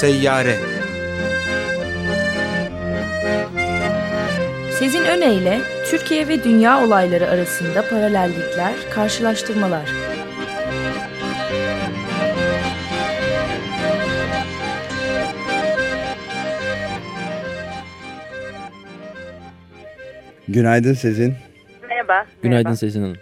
Seyyare Sezin Öne Türkiye ve dünya olayları arasında paralellikler, karşılaştırmalar. Günaydın Sezin. Merhaba. Günaydın merhaba. Sezin Hanım.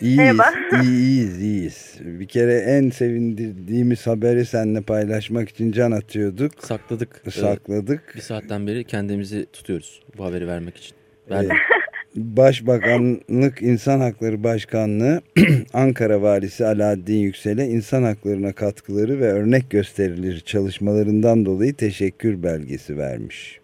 İyiyiz, Merhaba. iyi, iyiyiz, iyiyiz. Bir kere en sevindirdiğimiz haberi seninle paylaşmak için can atıyorduk. Sakladık. Ee, Sakladık. bir saatten beri kendimizi tutuyoruz bu haberi vermek için. Ee, Verdim. Başbakanlık İnsan Hakları Başkanlığı Ankara Valisi Alaaddin Yüksel'e insan haklarına katkıları ve örnek gösterilir çalışmalarından dolayı teşekkür belgesi vermiş.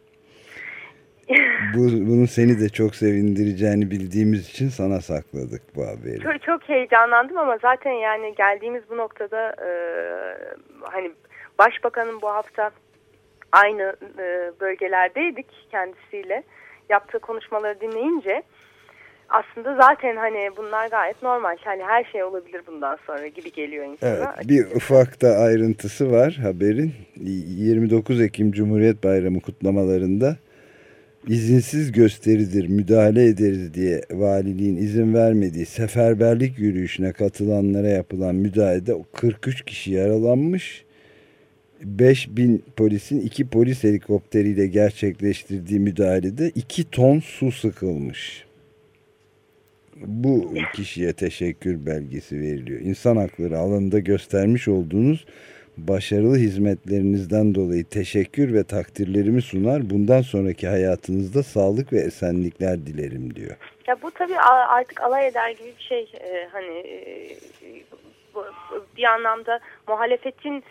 Bu, bunun seni de çok sevindireceğini bildiğimiz için sana sakladık bu haberi. Çok, çok heyecanlandım ama zaten yani geldiğimiz bu noktada e, hani başbakanın bu hafta aynı e, bölgelerdeydik kendisiyle yaptığı konuşmaları dinleyince aslında zaten hani bunlar gayet normal. Hani her şey olabilir bundan sonra gibi geliyor insana. Evet, bir ufak da ayrıntısı var haberin. 29 Ekim Cumhuriyet Bayramı kutlamalarında izinsiz gösteridir, müdahale ederiz diye valiliğin izin vermediği seferberlik yürüyüşüne katılanlara yapılan müdahalede 43 kişi yaralanmış. 5000 polisin 2 polis helikopteriyle gerçekleştirdiği müdahalede 2 ton su sıkılmış. Bu kişiye teşekkür belgesi veriliyor. İnsan hakları alanında göstermiş olduğunuz başarılı hizmetlerinizden dolayı teşekkür ve takdirlerimi sunar. Bundan sonraki hayatınızda sağlık ve esenlikler dilerim diyor. Ya bu tabii artık alay eder gibi bir şey. Ee, hani e, bir anlamda muhalefetin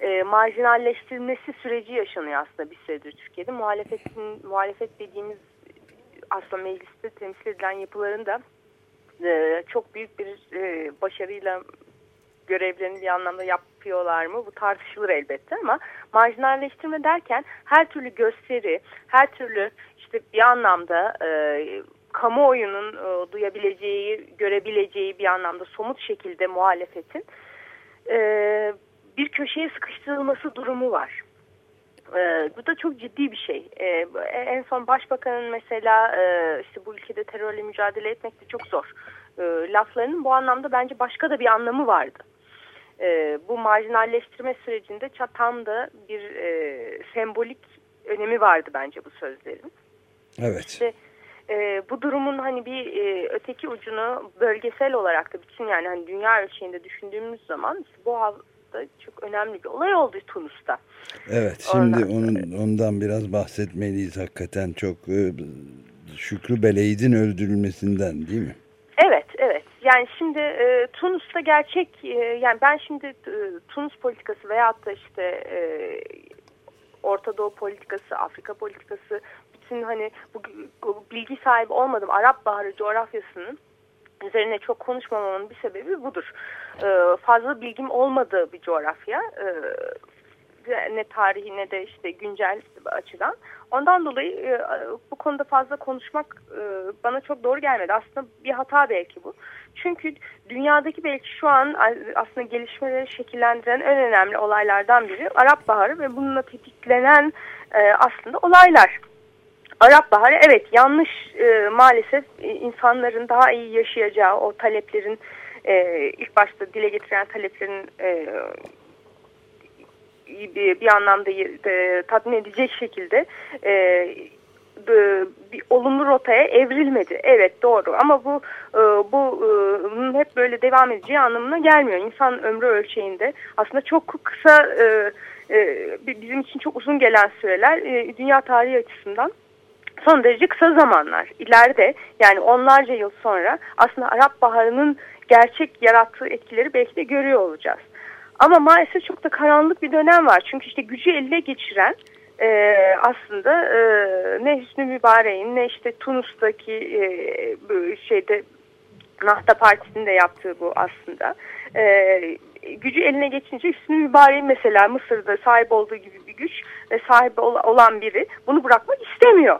e, marjinalleştirilmesi süreci yaşanıyor aslında bir süredir Türkiye'de. Muhalefetin muhalefet dediğimiz aslında mecliste temsil edilen yapıların da e, çok büyük bir e, başarıyla görevlerini bir anlamda yapıyorlar mı? Bu tartışılır elbette ama marjinalleştirme derken her türlü gösteri, her türlü işte bir anlamda e, kamuoyunun e, duyabileceği, görebileceği bir anlamda somut şekilde muhalefetin e, bir köşeye sıkıştırılması durumu var. E, bu da çok ciddi bir şey. E, en son başbakanın mesela e, işte bu ülkede terörle mücadele etmek de çok zor. E, laflarının bu anlamda bence başka da bir anlamı vardı. E, bu marjinalleştirme sürecinde tam da bir e, sembolik önemi vardı bence bu sözlerin. Evet. İşte e, bu durumun hani bir e, öteki ucunu bölgesel olarak da bütün yani hani dünya ölçeğinde düşündüğümüz zaman işte bu hafta çok önemli bir olay oldu Tunus'ta. Evet şimdi Ondan onun ondan biraz bahsetmeliyiz hakikaten çok e, Şükrü Beleyd'in öldürülmesinden değil mi? Yani şimdi e, Tunus'ta gerçek, e, yani ben şimdi e, Tunus politikası veyahut da işte e, Orta Doğu politikası, Afrika politikası, bütün hani bu, bu bilgi sahibi olmadım Arap Baharı coğrafyasının üzerine çok konuşmamamın bir sebebi budur. E, fazla bilgim olmadığı bir coğrafya. E, ne tarihi ne de işte güncel açıdan. Ondan dolayı e, bu konuda fazla konuşmak e, bana çok doğru gelmedi. Aslında bir hata belki bu. Çünkü dünyadaki belki şu an aslında gelişmeleri şekillendiren en önemli olaylardan biri Arap Baharı ve bununla tetiklenen e, aslında olaylar. Arap Baharı evet yanlış maalesef insanların daha iyi yaşayacağı o taleplerin ilk başta dile getiren taleplerin bir, bir anlamda e, tatmin edecek şekilde e, bir olumlu rotaya evrilmedi. Evet doğru ama bu e, bu e, hep böyle devam edeceği anlamına gelmiyor. İnsan ömrü ölçeğinde aslında çok kısa e, bizim için çok uzun gelen süreler dünya tarihi açısından son derece kısa zamanlar. İleride yani onlarca yıl sonra aslında Arap Baharı'nın gerçek yarattığı etkileri belki de görüyor olacağız. Ama maalesef çok da karanlık bir dönem var. Çünkü işte gücü eline geçiren e, aslında e, ne Hüsnü Mübarek'in ne işte Tunus'taki e, şeyde Nahda Partisi'nin de yaptığı bu aslında. E, gücü eline geçince Hüsnü Mübarek'in mesela Mısır'da sahip olduğu gibi bir güç ve sahibi olan biri bunu bırakmak istemiyor.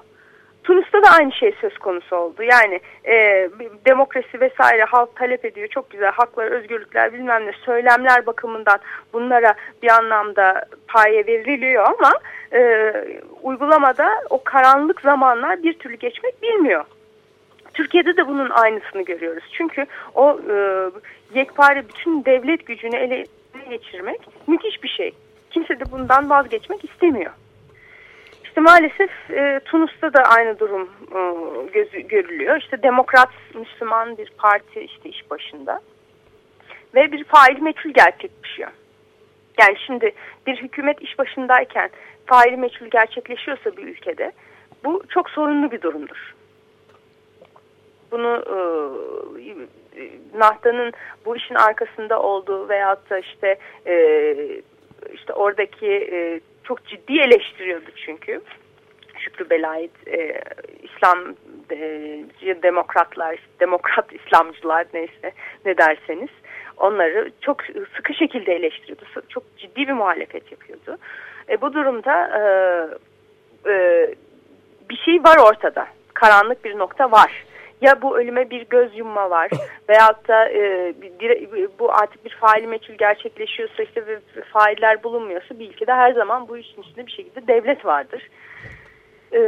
Tunus'ta da aynı şey söz konusu oldu. Yani e, demokrasi vesaire halk talep ediyor. Çok güzel haklar, özgürlükler bilmem ne söylemler bakımından bunlara bir anlamda paye veriliyor ama e, uygulamada o karanlık zamanlar bir türlü geçmek bilmiyor. Türkiye'de de bunun aynısını görüyoruz. Çünkü o e, yekpare bütün devlet gücünü ele geçirmek müthiş bir şey. Kimse de bundan vazgeçmek istemiyor. İşte maalesef e, Tunus'ta da aynı durum e, gözü, görülüyor. İşte Demokrat Müslüman bir parti işte iş başında ve bir fail meçhul gerçekleşiyor. Yani şimdi bir hükümet iş başındayken fail meçhul gerçekleşiyorsa bir ülkede bu çok sorunlu bir durumdur. Bunu e, Nahta'nın bu işin arkasında olduğu veyahut da işte e, işte oradaki e, çok ciddi eleştiriyordu çünkü. Şükrü Belayit, e, İslam e, demokratlar, demokrat İslamcılar neyse ne derseniz onları çok sıkı şekilde eleştiriyordu. Çok ciddi bir muhalefet yapıyordu. E, bu durumda e, e, bir şey var ortada. Karanlık bir nokta var ya bu ölüme bir göz yumma var veyahut da e, bir, bu artık bir faili meçhul gerçekleşiyorsa işte ve failler bulunmuyorsa bir ülkede her zaman bu işin içinde bir şekilde devlet vardır. E,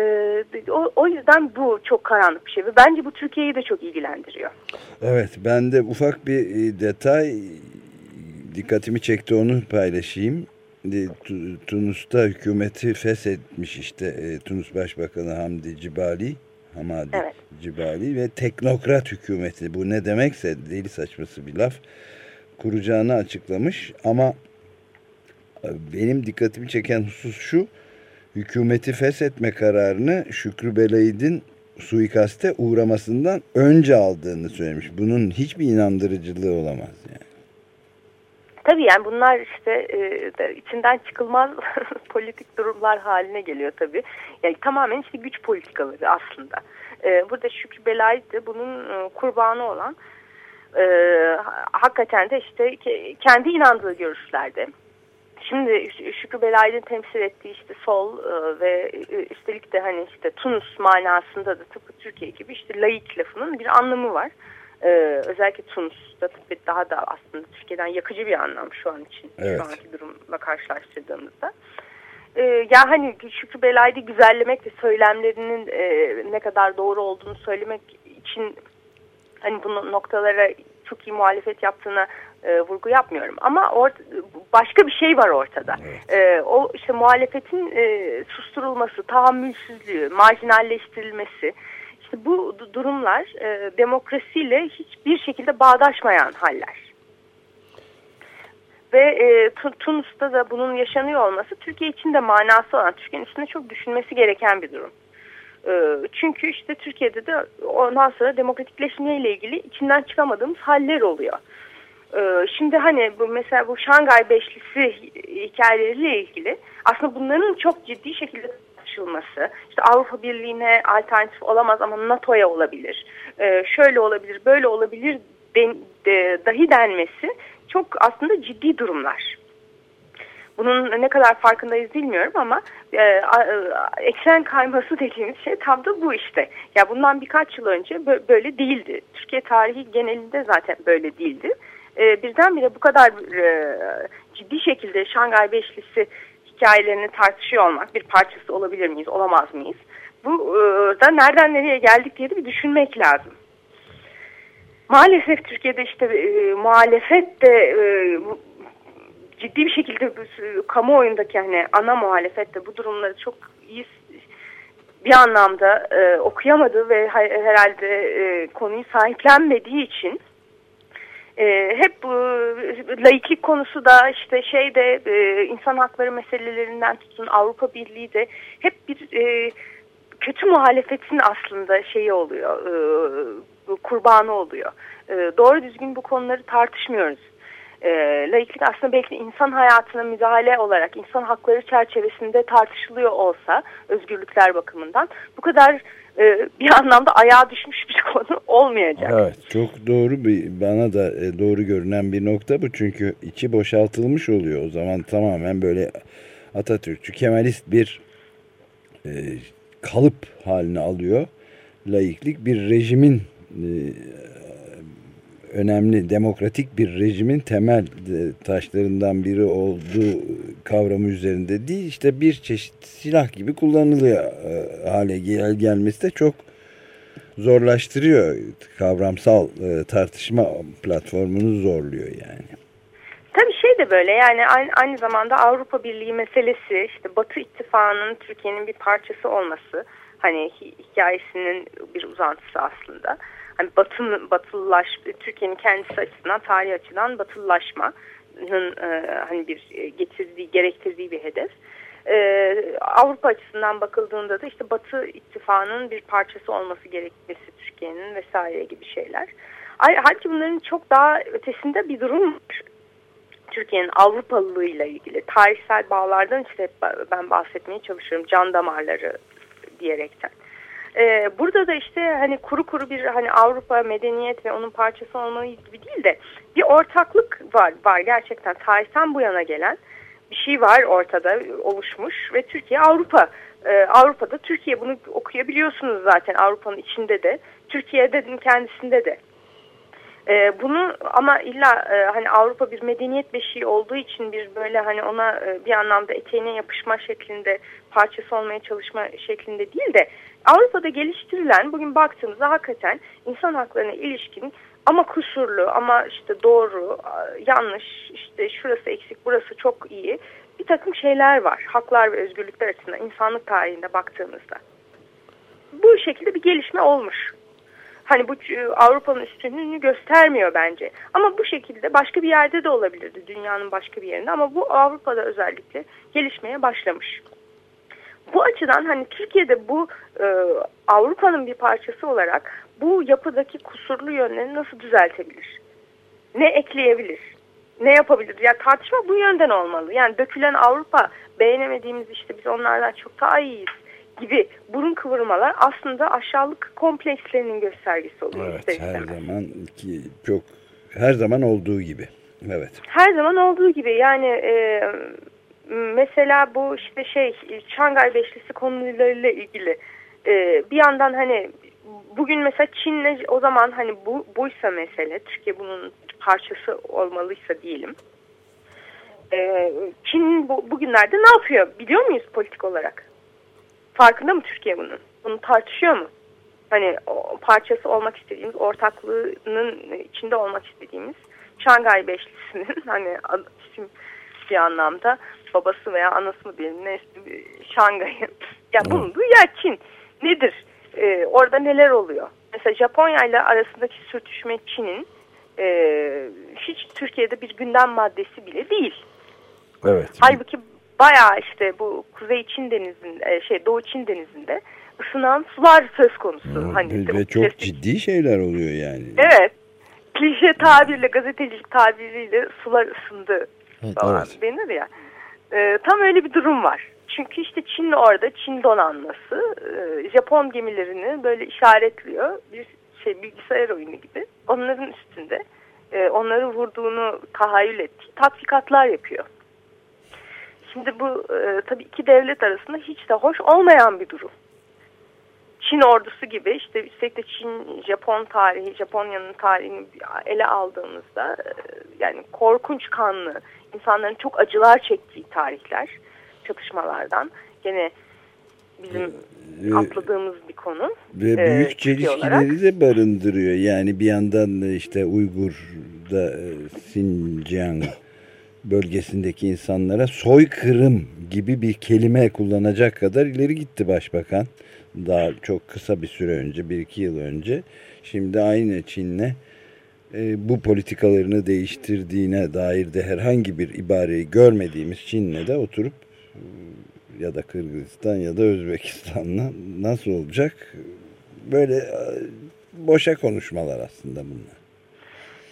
o, o yüzden bu çok karanlık bir şey ve bence bu Türkiye'yi de çok ilgilendiriyor. Evet ben de ufak bir e, detay dikkatimi çekti onu paylaşayım. E, Tunus'ta hükümeti feshetmiş işte e, Tunus Başbakanı Hamdi Cibali Hamadi evet. Cibali ve teknokrat hükümeti bu ne demekse deli saçması bir laf kuracağını açıklamış ama e, benim dikkatimi çeken husus şu hükümeti feshetme kararını Şükrü Belaid'in suikaste uğramasından önce aldığını söylemiş. Bunun hiçbir inandırıcılığı olamaz yani. Tabii yani bunlar işte e, içinden çıkılmaz politik durumlar haline geliyor tabii. Yani tamamen işte güç politikaları aslında. E, burada Şükrü Belayit de bunun e, kurbanı olan e, hakikaten de işte kendi inandığı görüşlerde. Şimdi Şükrü Belayit'in temsil ettiği işte sol e, ve e, üstelik de hani işte Tunus manasında da tıpkı Türkiye gibi işte laik lafının bir anlamı var. Ee, özellikle Tunus'ta tabii daha da aslında Türkiye'den yakıcı bir anlam şu an için. Evet. Şu anki durumla karşılaştırdığımızda. Ee, ya hani Şükrü Belay'da güzellemek ve söylemlerinin e, ne kadar doğru olduğunu söylemek için hani bu noktalara çok iyi muhalefet yaptığına e, vurgu yapmıyorum. Ama or başka bir şey var ortada. Evet. E, o işte muhalefetin e, susturulması, tahammülsüzlüğü, marjinalleştirilmesi, işte bu durumlar e, demokrasiyle hiçbir şekilde bağdaşmayan haller. Ve e, Tunus'ta da bunun yaşanıyor olması Türkiye için de manası olan, Türkiye'nin üstünde çok düşünmesi gereken bir durum. E, çünkü işte Türkiye'de de ondan sonra demokratikleşme ile ilgili içinden çıkamadığımız haller oluyor. E, şimdi hani bu mesela bu Şangay Beşlisi hikayeleriyle ilgili aslında bunların çok ciddi şekilde tartışılması, işte Avrupa Birliği'ne alternatif olamaz ama NATO'ya olabilir, e, şöyle olabilir, böyle olabilir den, de, dahi denmesi çok aslında ciddi durumlar. Bunun ne kadar farkındayız bilmiyorum ama e, e, eksen kayması dediğimiz şey tam da bu işte. Ya bundan birkaç yıl önce böyle değildi. Türkiye tarihi genelinde zaten böyle değildi. E, birdenbire bu kadar e, ciddi şekilde Şangay Beşlisi hikayelerini tartışıyor olmak bir parçası olabilir miyiz, olamaz mıyız? Bu e, da nereden nereye geldik diye de bir düşünmek lazım. Maalesef Türkiye'de işte e, muhalefet de e, ciddi bir şekilde e, kamuoyundaki hani ana muhalefet de bu durumları çok iyi bir anlamda e, okuyamadı ve herhalde e, konuyu sahiplenmediği için e, hep bu laiklik konusu da işte şeyde e, insan hakları meselelerinden tutun Avrupa Birliği de hep bir e, kötü muhalefetin aslında şeyi oluyor e, kurbanı oluyor. E, doğru düzgün bu konuları tartışmıyoruz. E, laiklik aslında belki insan hayatına müdahale olarak insan hakları çerçevesinde tartışılıyor olsa özgürlükler bakımından bu kadar e, bir anlamda ayağa düşmüş bir konu olmayacak. Evet çok doğru bir bana da e, doğru görünen bir nokta bu çünkü içi boşaltılmış oluyor o zaman tamamen böyle Atatürkçü Kemalist bir e, kalıp haline alıyor. Laiklik bir rejimin e, önemli demokratik bir rejimin temel e, taşlarından biri olduğu kavramı üzerinde değil işte bir çeşit silah gibi kullanılıyor e, hale gel gelmesi de çok zorlaştırıyor kavramsal e, tartışma platformunu zorluyor yani. Tabii şey de böyle yani aynı, aynı zamanda Avrupa Birliği meselesi işte Batı İttifakı'nın Türkiye'nin bir parçası olması hani hikayesinin bir uzantısı aslında. Hani batın, batılılaş, Türkiye'nin kendisi açısından, tarihi açıdan batılılaşmanın e, hani bir getirdiği, gerektirdiği bir hedef. Ee, Avrupa açısından bakıldığında da işte Batı ittifakının bir parçası olması gerekmesi Türkiye'nin vesaire gibi şeyler. Halbuki bunların çok daha ötesinde bir durum var. Türkiye'nin Avrupalılığıyla ilgili tarihsel bağlardan işte ben bahsetmeye çalışıyorum can damarları diyerekten. Ee, burada da işte hani kuru kuru bir hani Avrupa medeniyet ve onun parçası olmayı gibi değil de bir ortaklık var, var gerçekten tarihten bu yana gelen bir şey var ortada oluşmuş ve Türkiye Avrupa e, Avrupa'da Türkiye bunu okuyabiliyorsunuz zaten Avrupa'nın içinde de Türkiye'de kendisinde de. E, bunu ama illa e, hani Avrupa bir medeniyet beşiği olduğu için bir böyle hani ona e, bir anlamda eteğine yapışma şeklinde parçası olmaya çalışma şeklinde değil de Avrupa'da geliştirilen bugün baktığımızda hakikaten insan haklarına ilişkin ama kusurlu ama işte doğru yanlış işte şurası eksik burası çok iyi bir takım şeyler var haklar ve özgürlükler açısından insanlık tarihinde baktığımızda. Bu şekilde bir gelişme olmuş. Hani bu e, Avrupa'nın üstünlüğünü göstermiyor bence. Ama bu şekilde başka bir yerde de olabilirdi dünyanın başka bir yerinde ama bu Avrupa'da özellikle gelişmeye başlamış. Bu açıdan hani Türkiye'de bu e, Avrupa'nın bir parçası olarak bu yapıdaki kusurlu yönleri nasıl düzeltebilir? Ne ekleyebilir? Ne yapabilir? Ya tartışma bu yönden olmalı. Yani dökülen Avrupa beğenemediğimiz işte biz onlardan çok daha iyiyiz gibi burun kıvırmalar aslında aşağılık komplekslerinin göstergesi oluyor. Evet her zaman ki çok her zaman olduğu gibi. Evet. Her zaman olduğu gibi yani e, mesela bu işte şey Şangay Beşlisi konularıyla ilgili e, bir yandan hani bugün mesela Çin'le o zaman hani bu buysa mesele Türkiye bunun parçası olmalıysa diyelim. E, Çin bu, bugünlerde ne yapıyor biliyor muyuz politik olarak? Farkında mı Türkiye bunun? Bunu tartışıyor mu? Hani o parçası olmak istediğimiz, ortaklığının içinde olmak istediğimiz Şangay Beşlisi'nin hani isim bir anlamda babası veya anası mı diyelim neyse Şangay'ın ya bulunduğu yer Çin. Nedir? Ee, orada neler oluyor? Mesela Japonya ile arasındaki sürtüşme Çin'in e, hiç Türkiye'de bir gündem maddesi bile değil. Evet. Halbuki bayağı işte bu Kuzey Çin denizinde, şey Doğu Çin denizinde ısınan sular söz konusu. Evet, hani ve çok klasik... ciddi şeyler oluyor yani. Evet. Klişe tabirle, gazetecilik tabiriyle sular ısındı evet, falan evet. denir ya. Ee, tam öyle bir durum var. Çünkü işte Çin orada, Çin donanması e, Japon gemilerini böyle işaretliyor. Bir şey bilgisayar oyunu gibi. Onların üstünde e, onları vurduğunu tahayyül ettiği tatbikatlar yapıyor. Şimdi bu e, tabii iki devlet arasında hiç de hoş olmayan bir durum. Çin ordusu gibi işte üstelik Çin, Japon tarihi, Japonya'nın tarihini ele aldığımızda e, yani korkunç kanlı, insanların çok acılar çektiği tarihler, çatışmalardan gene bizim ee, atladığımız bir konu. Ve e, büyük çelişkileri de barındırıyor. Yani bir yandan işte Uygur'da e, Xinjiang bölgesindeki insanlara soykırım gibi bir kelime kullanacak kadar ileri gitti başbakan. Daha çok kısa bir süre önce, bir iki yıl önce. Şimdi aynı Çin'le e, bu politikalarını değiştirdiğine dair de herhangi bir ibareyi görmediğimiz Çin'le de oturup e, ya da Kırgızistan ya da Özbekistan'la nasıl olacak? Böyle e, boşa konuşmalar aslında bunlar.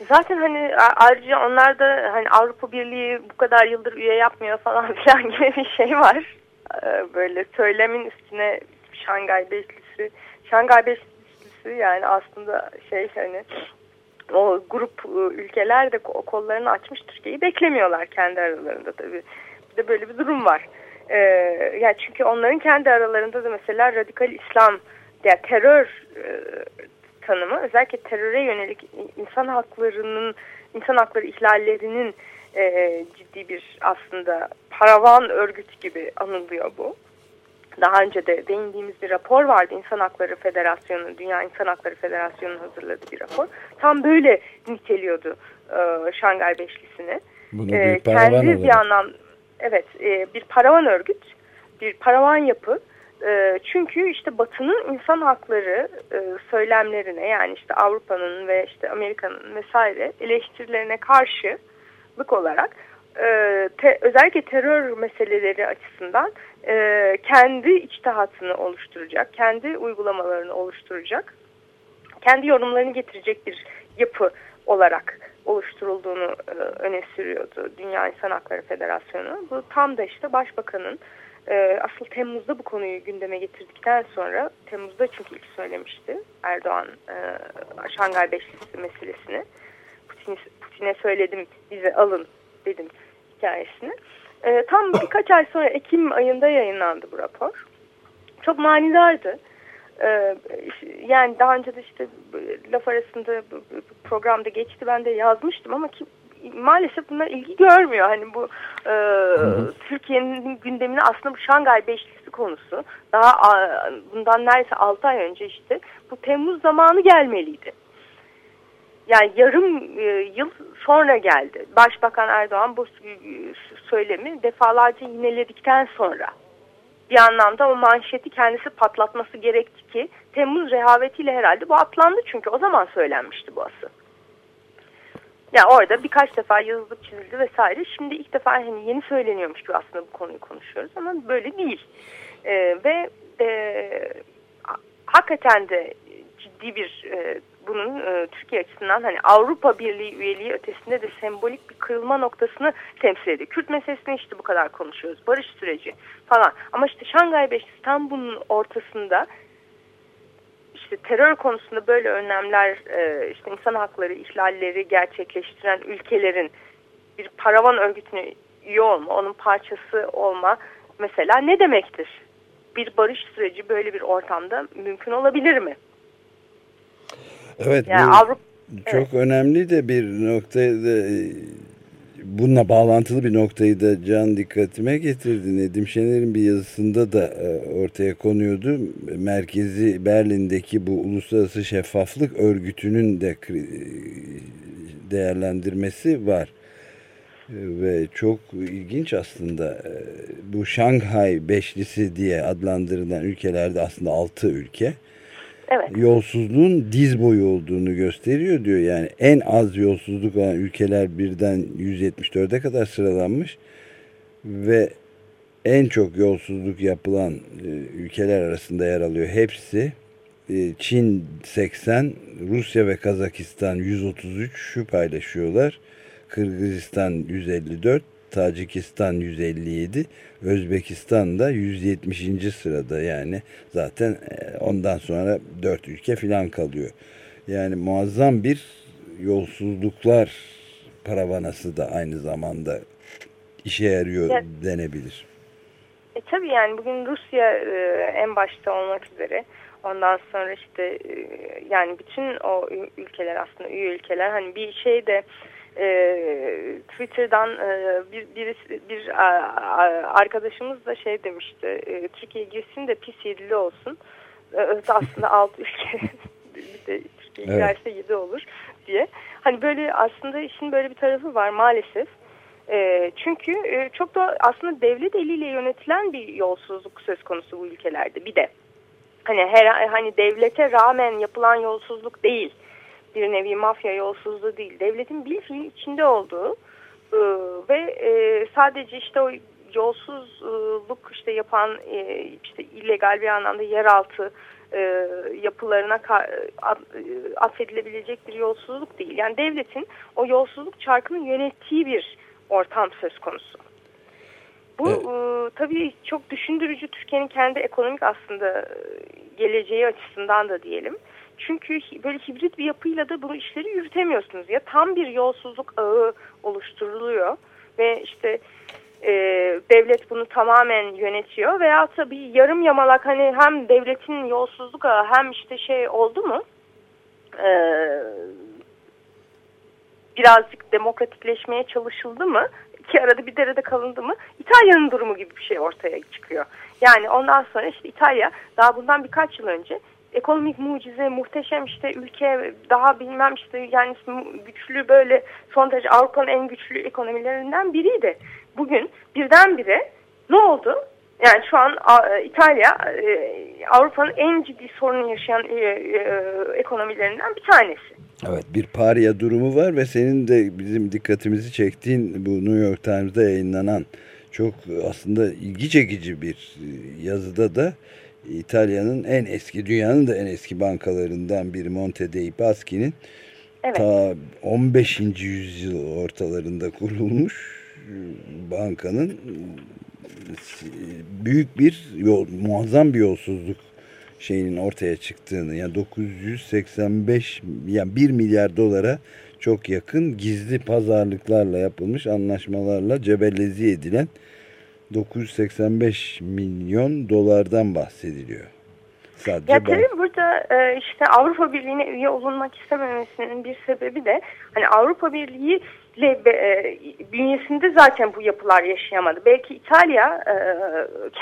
Zaten hani ayrıca onlar da hani Avrupa Birliği bu kadar yıldır üye yapmıyor falan filan gibi bir şey var. Ee, böyle söylemin üstüne Şangay Beşlisi. Şangay Beşlisi yani aslında şey hani o grup ıı, ülkeler de kollarını açmış Türkiye'yi beklemiyorlar kendi aralarında tabii. Bir de böyle bir durum var. E, yani çünkü onların kendi aralarında da mesela radikal İslam yani terör e, tanımı özellikle teröre yönelik insan haklarının insan hakları ihlallerinin e, ciddi bir aslında paravan örgüt gibi anılıyor bu. Daha önce de değindiğimiz bir rapor vardı. İnsan Hakları Federasyonu, Dünya İnsan Hakları Federasyonu'nun hazırladığı bir rapor. Tam böyle niteliyordu e, Şangay Beşlisi'ni. Bunu e, paravan kendi olarak. bir anlam, evet e, bir paravan örgüt, bir paravan yapı. E, çünkü işte Batı'nın insan hakları e, söylemlerine yani işte Avrupa'nın ve işte Amerika'nın vesaire eleştirilerine karşılık olarak e, özellikle terör meseleleri açısından e, kendi içtihatını oluşturacak, kendi uygulamalarını oluşturacak, kendi yorumlarını getirecek bir yapı olarak oluşturulduğunu e, öne sürüyordu Dünya İnsan Hakları Federasyonu. Bu tam da işte Başbakanın e, asıl Temmuz'da bu konuyu gündeme getirdikten sonra, Temmuz'da çünkü ilk söylemişti Erdoğan e, Şangay Beşlisi meselesini. Putin'e Putin söyledim bize alın dedim hikayesini. E, tam birkaç ay sonra Ekim ayında yayınlandı bu rapor. Çok manidardı. E, yani daha önce de işte laf arasında programda geçti ben de yazmıştım ama ki, maalesef bunlar ilgi görmüyor. Hani bu e, Türkiye'nin gündemine aslında bu Şangay Beşlisi konusu daha a, bundan neredeyse 6 ay önce işte bu Temmuz zamanı gelmeliydi. Yani yarım e, yıl sonra geldi. Başbakan Erdoğan bu söylemi defalarca yineledikten sonra bir anlamda o manşeti kendisi patlatması gerekti ki Temmuz rehavetiyle herhalde bu atlandı çünkü o zaman söylenmişti bu asıl. Yani orada birkaç defa yazılıp çizildi vesaire. Şimdi ilk defa hani yeni söyleniyormuş gibi aslında bu konuyu konuşuyoruz ama böyle değil. Ee, ve e, hakikaten de ciddi bir e, bunun e, Türkiye açısından hani Avrupa Birliği üyeliği ötesinde de sembolik bir kırılma noktasını temsil ediyor. Kürt meselesini işte bu kadar konuşuyoruz. Barış süreci falan. Ama işte Şangay Beşlisi tam bunun ortasında işte terör konusunda böyle önlemler e, işte insan hakları ihlalleri gerçekleştiren ülkelerin bir paravan örgütüne üye olma, onun parçası olma mesela ne demektir? Bir barış süreci böyle bir ortamda mümkün olabilir mi? Evet yani bu Avrupa, çok evet. önemli de bir e, bununla bağlantılı bir noktayı da Can dikkatime getirdi. Nedim Şener'in bir yazısında da e, ortaya konuyordu. Merkezi Berlin'deki bu Uluslararası Şeffaflık Örgütü'nün de e, değerlendirmesi var. Ve çok ilginç aslında bu Şanghay Beşlisi diye adlandırılan ülkelerde aslında altı ülke evet. yolsuzluğun diz boyu olduğunu gösteriyor diyor. Yani en az yolsuzluk olan ülkeler birden 174'e kadar sıralanmış ve en çok yolsuzluk yapılan e, ülkeler arasında yer alıyor. Hepsi e, Çin 80, Rusya ve Kazakistan 133 şu paylaşıyorlar. Kırgızistan 154, Tacikistan 157, Özbekistan da 170. sırada yani zaten e, ondan sonra 4 ülke filan kalıyor. Yani muazzam bir yolsuzluklar paravanası da aynı zamanda işe yarıyor evet. denebilir. E tabii yani bugün Rusya e, en başta olmak üzere ondan sonra işte e, yani bütün o ülkeler aslında üye ülkeler hani bir şey de e, Twitter'dan e, bir, birisi, bir arkadaşımız da şey demişti e, Türkiye girsin de pis yedili olsun. E, aslında alt ülke Türkiye evet. girerse yedi olur diye. Hani böyle aslında işin böyle bir tarafı var maalesef. E, çünkü e, çok da aslında devlet eliyle yönetilen bir yolsuzluk söz konusu bu ülkelerde. Bir de hani her hani devlete rağmen yapılan yolsuzluk değil bir nevi mafya yolsuzluğu değil. Devletin bir fiil içinde olduğu e, ve e, sadece işte o yolsuzluk işte yapan e, işte illegal bir anlamda yeraltı e, yapılarına affedilebilecek bir yolsuzluk değil. Yani devletin o yolsuzluk çarkını yönettiği bir ortam söz konusu. Bu evet. e, tabii çok düşündürücü Türkiye'nin kendi ekonomik aslında e, geleceği açısından da diyelim. Çünkü böyle hibrit bir yapıyla da bu işleri yürütemiyorsunuz. Ya tam bir yolsuzluk ağı oluşturuluyor ve işte e, devlet bunu tamamen yönetiyor veya tabii yarım yamalak hani hem devletin yolsuzluk ağı hem işte şey oldu mu e, birazcık demokratikleşmeye çalışıldı mı iki arada bir derede kalındı mı İtalya'nın durumu gibi bir şey ortaya çıkıyor. Yani ondan sonra işte İtalya daha bundan birkaç yıl önce ekonomik mucize, muhteşem işte ülke daha bilmem işte yani güçlü böyle son derece Avrupa'nın en güçlü ekonomilerinden biriydi. Bugün birdenbire ne oldu? Yani şu an İtalya e, Avrupa'nın en ciddi sorun yaşayan e, e, ekonomilerinden bir tanesi. Evet bir parya durumu var ve senin de bizim dikkatimizi çektiğin bu New York Times'da yayınlanan çok aslında ilgi çekici bir yazıda da İtalya'nın en eski, dünyanın da en eski bankalarından biri Monte dei Paschi'nin evet. ta 15. yüzyıl ortalarında kurulmuş bankanın büyük bir yol, muazzam bir yolsuzluk şeyinin ortaya çıktığını yani 985 yani 1 milyar dolara çok yakın gizli pazarlıklarla yapılmış anlaşmalarla cebellezi edilen 985 milyon dolardan bahsediliyor. Sadece ya tabii burada e, işte Avrupa Birliği'ne üye olunmak istememesinin bir sebebi de hani Avrupa Birliği ile e, bünyesinde zaten bu yapılar yaşayamadı. Belki İtalya e,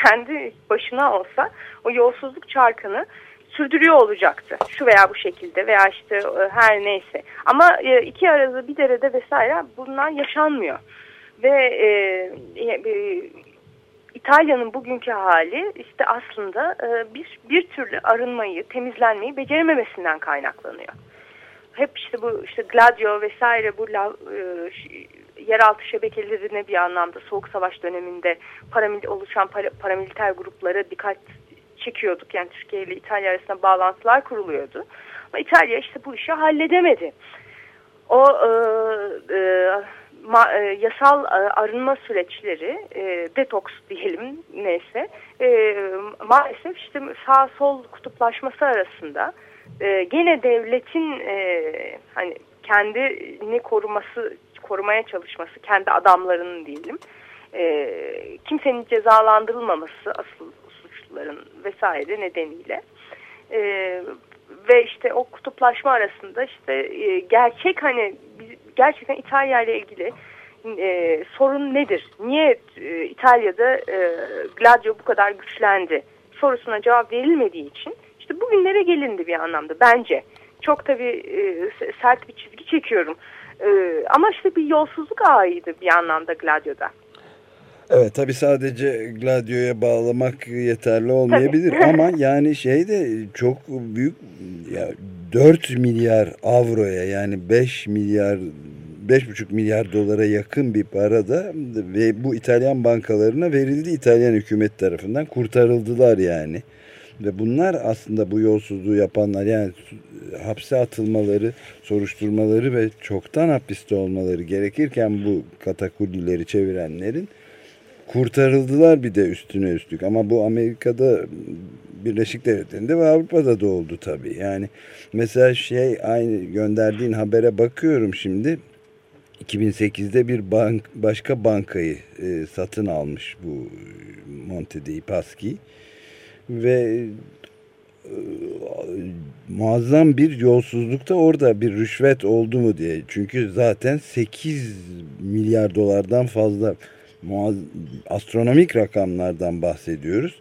kendi başına olsa o yolsuzluk çarkını sürdürüyor olacaktı. Şu veya bu şekilde veya işte e, her neyse. Ama e, iki arada bir derede vesaire bunlar yaşanmıyor. Ve e, e, İtalya'nın bugünkü hali işte aslında e, bir, bir türlü arınmayı, temizlenmeyi becerememesinden kaynaklanıyor. Hep işte bu işte Gladio vesaire bu la, e, yeraltı şebekelerine bir anlamda soğuk savaş döneminde paramil oluşan para, paramiliter gruplara dikkat çekiyorduk. Yani Türkiye ile İtalya arasında bağlantılar kuruluyordu. Ama İtalya işte bu işi halledemedi. O e, e, ma, e, yasal e, arınma süreçleri, e, detoks diyelim neyse, e, maalesef işte sağ sol kutuplaşması arasında e, gene devletin e, hani kendini koruması, korumaya çalışması, kendi adamlarının diyelim, e, kimsenin cezalandırılmaması asıl suçluların vesaire nedeniyle. E, ve işte o kutuplaşma arasında işte e, gerçek hani gerçekten İtalya ile ilgili e, sorun nedir? Niye e, İtalya'da e, Gladio bu kadar güçlendi? Sorusuna cevap verilmediği için işte bugünlere gelindi bir anlamda bence. Çok tabii e, sert bir çizgi çekiyorum. E, ama işte bir yolsuzluk ağıydı bir anlamda Gladio'da. Evet tabi sadece Gladio'ya bağlamak yeterli olmayabilir ama yani şey de çok büyük ya 4 milyar avroya yani 5 milyar 5,5 milyar dolara yakın bir para da ve bu İtalyan bankalarına verildi İtalyan hükümet tarafından kurtarıldılar yani. Ve bunlar aslında bu yolsuzluğu yapanlar yani hapse atılmaları, soruşturmaları ve çoktan hapiste olmaları gerekirken bu katakullileri çevirenlerin kurtarıldılar bir de üstüne üstlük. Ama bu Amerika'da Birleşik Devletleri'nde ve Avrupa'da da oldu tabii. Yani mesela şey aynı gönderdiğin habere bakıyorum şimdi. 2008'de bir bank başka bankayı e, satın almış bu Monte dei Paschi ve e, muazzam bir yolsuzlukta orada bir rüşvet oldu mu diye. Çünkü zaten 8 milyar dolardan fazla astronomik rakamlardan bahsediyoruz.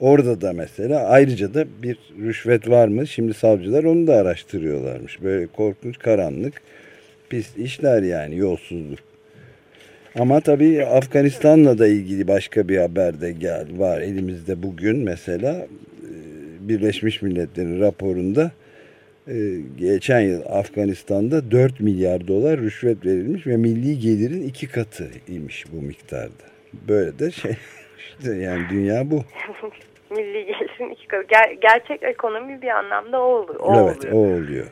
Orada da mesela ayrıca da bir rüşvet var mı? Şimdi savcılar onu da araştırıyorlarmış. Böyle korkunç karanlık pis işler yani yolsuzluk. Ama tabii Afganistan'la da ilgili başka bir haber de gel var elimizde bugün mesela e, Birleşmiş Milletler'in raporunda geçen yıl Afganistan'da 4 milyar dolar rüşvet verilmiş ve milli gelirin iki katı imiş bu miktarda. Böyle de şey işte yani dünya bu. milli gelirin iki katı. Ger gerçek ekonomi bir anlamda o, o evet, oluyor. o oluyor.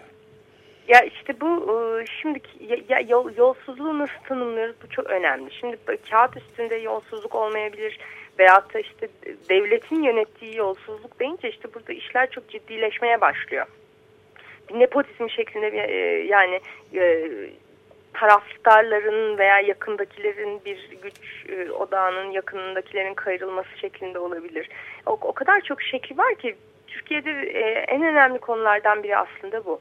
Ya işte bu e, şimdi ya, yol, yolsuzluğu nasıl tanımlıyoruz bu çok önemli. Şimdi kağıt üstünde yolsuzluk olmayabilir veyahut da işte devletin yönettiği yolsuzluk deyince işte burada işler çok ciddileşmeye başlıyor. Bir nepotizm şeklinde bir e, yani e, taraftarların veya yakındakilerin bir güç e, odağının yakınındakilerin kayırılması şeklinde olabilir. O, o kadar çok şekli var ki Türkiye'de e, en önemli konulardan biri aslında bu.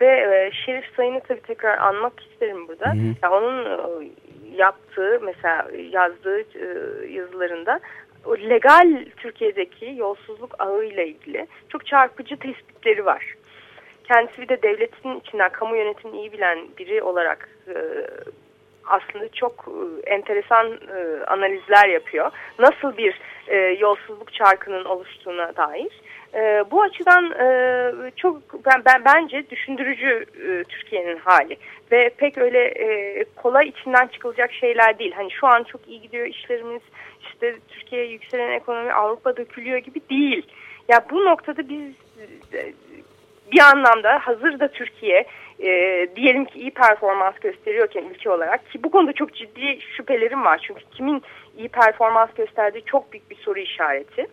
Ve e, Şerif Sayın'ı tabii tekrar anmak isterim burada. Hı hı. Yani onun e, yaptığı mesela yazdığı e, yazılarında o legal Türkiye'deki yolsuzluk ağıyla ilgili çok çarpıcı tespitleri var. Kendisi bir de devletin içinden kamu yönetimini iyi bilen biri olarak e, aslında çok e, enteresan e, analizler yapıyor. Nasıl bir e, yolsuzluk çarkının oluştuğuna dair. E, bu açıdan e, çok ben, ben bence düşündürücü e, Türkiye'nin hali ve pek öyle e, kolay içinden çıkılacak şeyler değil. Hani şu an çok iyi gidiyor işlerimiz, işte Türkiye'ye yükselen ekonomi Avrupa dökülüyor gibi değil. Ya bu noktada biz e, bir anlamda hazır da Türkiye e, diyelim ki iyi performans gösteriyorken ülke olarak ki bu konuda çok ciddi şüphelerim var. Çünkü kimin iyi performans gösterdiği çok büyük bir soru işareti.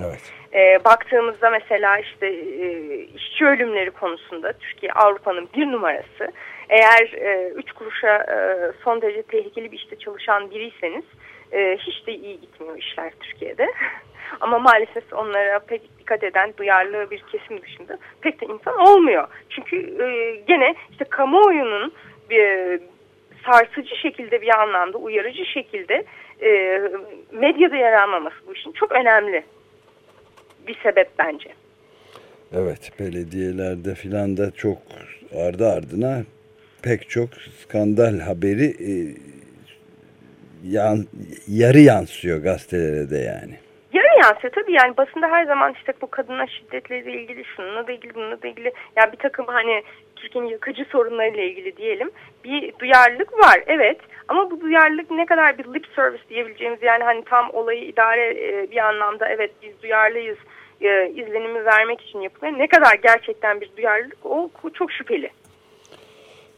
Evet. E, baktığımızda mesela işte e, işçi ölümleri konusunda Türkiye Avrupa'nın bir numarası. Eğer e, üç kuruşa e, son derece tehlikeli bir işte çalışan biriyseniz e, hiç de iyi gitmiyor işler Türkiye'de. Ama maalesef onlara pek dikkat eden duyarlı bir kesim dışında pek de insan olmuyor. Çünkü e, gene işte kamuoyunun bir sarsıcı şekilde bir anlamda uyarıcı şekilde e, medyada yer almaması bu işin çok önemli bir sebep bence. Evet belediyelerde filan da çok ardı ardına pek çok skandal haberi e, yan, yarı yansıyor gazetelere de yani. Yansıyor tabii yani basında her zaman işte bu kadına şiddetle ilgili şununla da ilgili bununla da ilgili yani bir takım hani Türkiye'nin yakıcı sorunlarıyla ilgili diyelim bir duyarlılık var evet ama bu duyarlılık ne kadar bir lip service diyebileceğimiz yani hani tam olayı idare bir anlamda evet biz duyarlıyız e, izlenimi vermek için yapılıyor. Ne kadar gerçekten bir duyarlılık o çok şüpheli.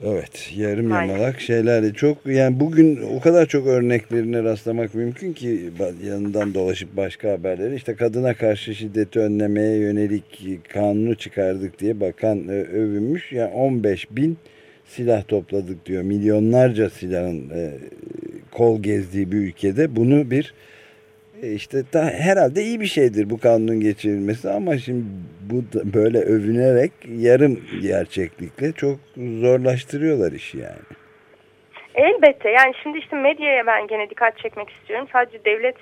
Evet yarım Aynen. yamalak şeylerle çok yani bugün o kadar çok örneklerine rastlamak mümkün ki yanından dolaşıp başka haberleri. İşte kadına karşı şiddeti önlemeye yönelik kanunu çıkardık diye bakan e, övünmüş. Yani 15 bin silah topladık diyor. Milyonlarca silahın e, kol gezdiği bir ülkede bunu bir işte da, herhalde iyi bir şeydir bu kanunun geçirilmesi ama şimdi bu böyle övünerek yarım gerçeklikle çok zorlaştırıyorlar işi yani. Elbette yani şimdi işte medyaya ben gene dikkat çekmek istiyorum. Sadece devlet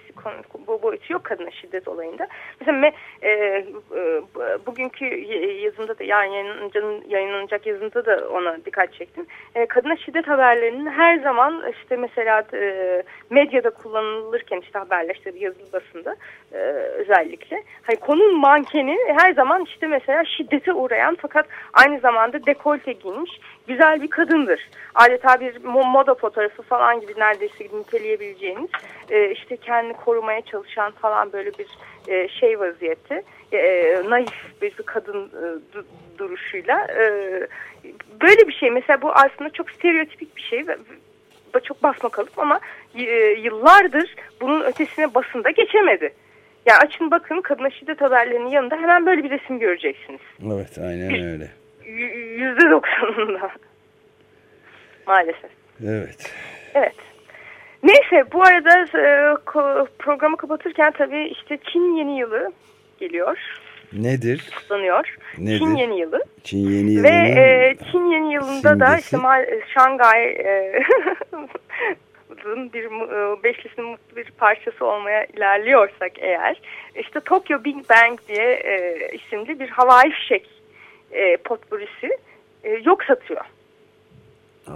bu boyutu yok kadına şiddet olayında. Mesela me, e, e, bugünkü yazımda da yani yayınlanacak yazımda da ona dikkat çektim. E, kadına şiddet haberlerinin her zaman işte mesela e, medyada kullanılırken işte haberler işte yazılı basında e, özellikle. Hani konunun mankeni her zaman işte mesela şiddete uğrayan fakat aynı zamanda dekolte giymiş güzel bir kadındır. Adeta bir moda fotoğrafı falan gibi neredeyse niteleyebileceğiniz e, işte kendini korumaya çalışan falan böyle bir e, şey vaziyeti. E, e naif bir kadın e, du duruşuyla. E, böyle bir şey mesela bu aslında çok stereotipik bir şey. Çok basma kalıp ama e, yıllardır bunun ötesine basında geçemedi. Yani açın bakın kadına şiddet haberlerinin yanında hemen böyle bir resim göreceksiniz. Evet aynen öyle. Yüzde doksanında. Maalesef. Evet. Evet. Neyse bu arada e, programı kapatırken tabii işte Çin yeni yılı geliyor. Nedir? Kutlanıyor. Nedir? Çin yeni yılı. Çin yeni yılı. Ve e, Çin yeni yılında simgesi. da işte Şangay e, bir e, beşlisinin mutlu bir parçası olmaya ilerliyorsak eğer işte Tokyo Big Bang diye e, isimli bir havai fişek e, potburisi e, yok satıyor.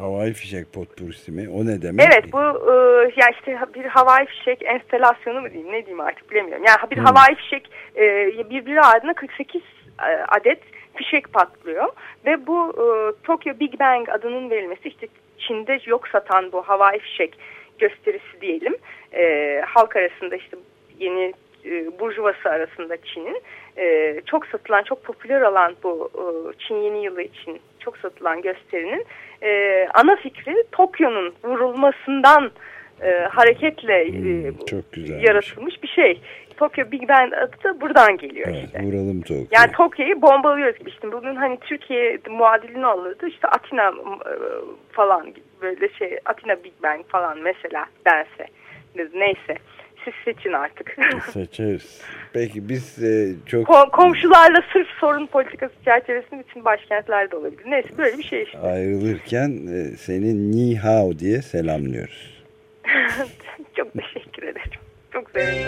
Havai fişek potpurisi mi? O ne demek? Evet bu e, ya işte bir havai fişek enstelasyonu mu diyeyim ne diyeyim artık bilemiyorum. Yani bir hmm. havai fişek e, birbiri ardına 48 e, adet fişek patlıyor. Ve bu e, Tokyo Big Bang adının verilmesi işte Çin'de yok satan bu havai fişek gösterisi diyelim. E, halk arasında işte yeni e, burjuvası arasında Çin'in e, çok satılan, çok popüler olan bu e, Çin Yeni Yılı için çok satılan gösterinin e, ana fikri Tokyo'nun vurulmasından e, hareketle e, hmm, çok yaratılmış bir şey. Tokyo Big Bang adı da buradan geliyor evet, işte. Vuralım Tokyo. Yani Tokyo'yu bombalıyoruz gibi. İşte bugün hani Türkiye muadilini alırdı. İşte Atina e, falan böyle şey Atina Big Bang falan mesela dense. Neyse siz seçin artık. Seçeriz. Peki biz e, çok... Kom komşularla sırf sorun politikası çerçevesinde bütün başkentlerde olabilir. Neyse böyle bir şey işte. Ayrılırken e, seni Ni Hao diye selamlıyoruz. çok teşekkür ederim. Çok sevindim.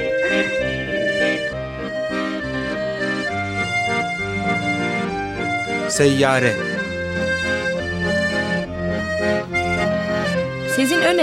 Seyyare Sezin Öne